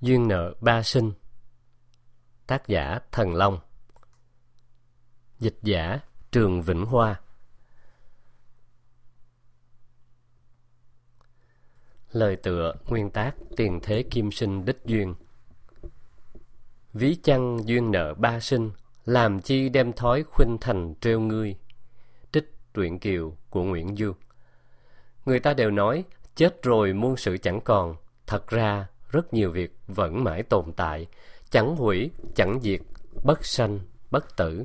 Duyên nợ ba sinh. Tác giả Thần Long. Dịch giả Trường Vĩnh Hoa. Lời tựa nguyên tác Tiền thế kim sinh đích duyên. Ví chăng duyên nợ ba sinh, Làm chi đem thói khuynh thành treo ngươi? Trích truyện kiều của Nguyễn Du. Người ta đều nói, Chết rồi muôn sự chẳng còn. Thật ra rất nhiều việc vẫn mãi tồn tại, chẳng hủy, chẳng diệt, bất sanh, bất tử.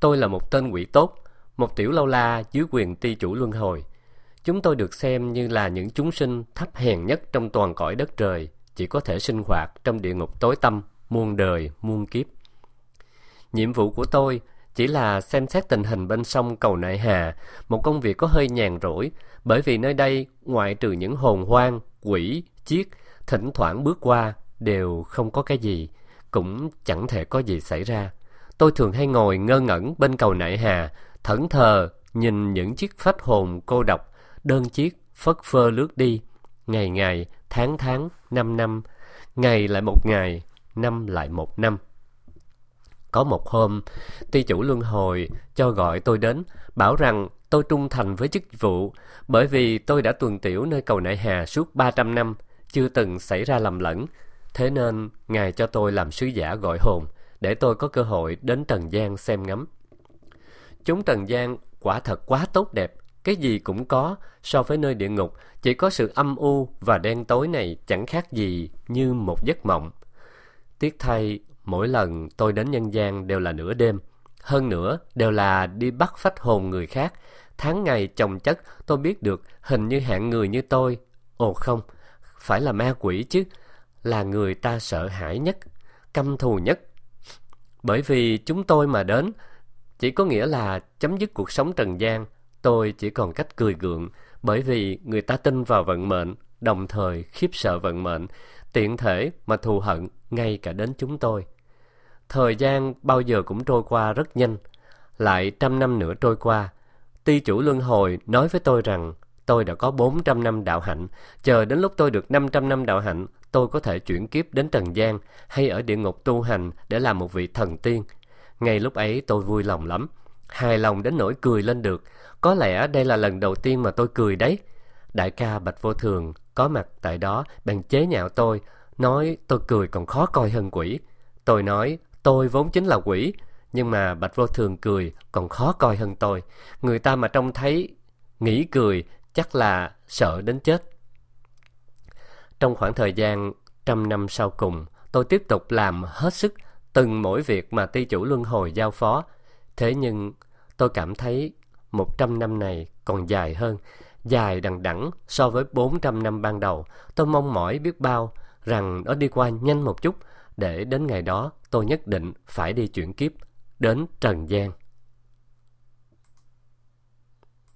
Tôi là một tên quỷ tốt, một tiểu lâu la dưới quyền ti chủ luân hồi. Chúng tôi được xem như là những chúng sinh thấp hèn nhất trong toàn cõi đất trời, chỉ có thể sinh hoạt trong địa ngục tối tăm, muôn đời, muôn kiếp. Nhiệm vụ của tôi chỉ là xem xét tình hình bên sông cầu Nại Hà, một công việc có hơi nhàn rỗi, bởi vì nơi đây, ngoại trừ những hồn hoang, quỷ, chiếc, thỉnh thoảng bước qua đều không có cái gì, cũng chẳng thể có gì xảy ra. Tôi thường hay ngồi ngơ ngẩn bên cầu nại hà, thẫn thờ nhìn những chiếc phách hồn cô độc, đơn chiếc phất phơ lướt đi, ngày ngày, tháng tháng, năm năm, ngày lại một ngày, năm lại một năm. Có một hôm, ty chủ luân hồi cho gọi tôi đến, bảo rằng tôi trung thành với chức vụ, bởi vì tôi đã tuần tiểu nơi cầu nại hà suốt 300 năm, chưa từng xảy ra lầm lẫn. Thế nên, Ngài cho tôi làm sứ giả gọi hồn, để tôi có cơ hội đến Trần gian xem ngắm. Chúng Trần gian quả thật quá tốt đẹp, cái gì cũng có, so với nơi địa ngục, chỉ có sự âm u và đen tối này chẳng khác gì như một giấc mộng. Tiếc thay, mỗi lần tôi đến nhân gian đều là nửa đêm, hơn nữa đều là đi bắt phách hồn người khác. Tháng ngày chồng chất, tôi biết được hình như hạng người như tôi. Ồ không, phải là ma quỷ chứ, là người ta sợ hãi nhất, căm thù nhất. Bởi vì chúng tôi mà đến, chỉ có nghĩa là chấm dứt cuộc sống trần gian, tôi chỉ còn cách cười gượng, bởi vì người ta tin vào vận mệnh, đồng thời khiếp sợ vận mệnh, tiện thể mà thù hận ngay cả đến chúng tôi. Thời gian bao giờ cũng trôi qua rất nhanh, lại trăm năm nữa trôi qua. Ty chủ luân hồi nói với tôi rằng tôi đã có 400 năm đạo hạnh, chờ đến lúc tôi được 500 năm đạo hạnh, tôi có thể chuyển kiếp đến Trần gian hay ở địa ngục tu hành để làm một vị thần tiên. Ngay lúc ấy tôi vui lòng lắm, hài lòng đến nỗi cười lên được. Có lẽ đây là lần đầu tiên mà tôi cười đấy. Đại ca Bạch Vô Thường có mặt tại đó bèn chế nhạo tôi, nói tôi cười còn khó coi hơn quỷ. Tôi nói tôi vốn chính là quỷ, nhưng mà Bạch Vô Thường cười còn khó coi hơn tôi. Người ta mà trông thấy nghĩ cười chắc là sợ đến chết. Trong khoảng thời gian trăm năm sau cùng, tôi tiếp tục làm hết sức từng mỗi việc mà ty chủ luân hồi giao phó. Thế nhưng tôi cảm thấy một trăm năm này còn dài hơn, dài đằng đẵng so với bốn trăm năm ban đầu. Tôi mong mỏi biết bao rằng nó đi qua nhanh một chút để đến ngày đó tôi nhất định phải đi chuyển kiếp đến Trần gian.